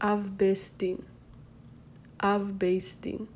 אב בייס דין, אב בייס דין,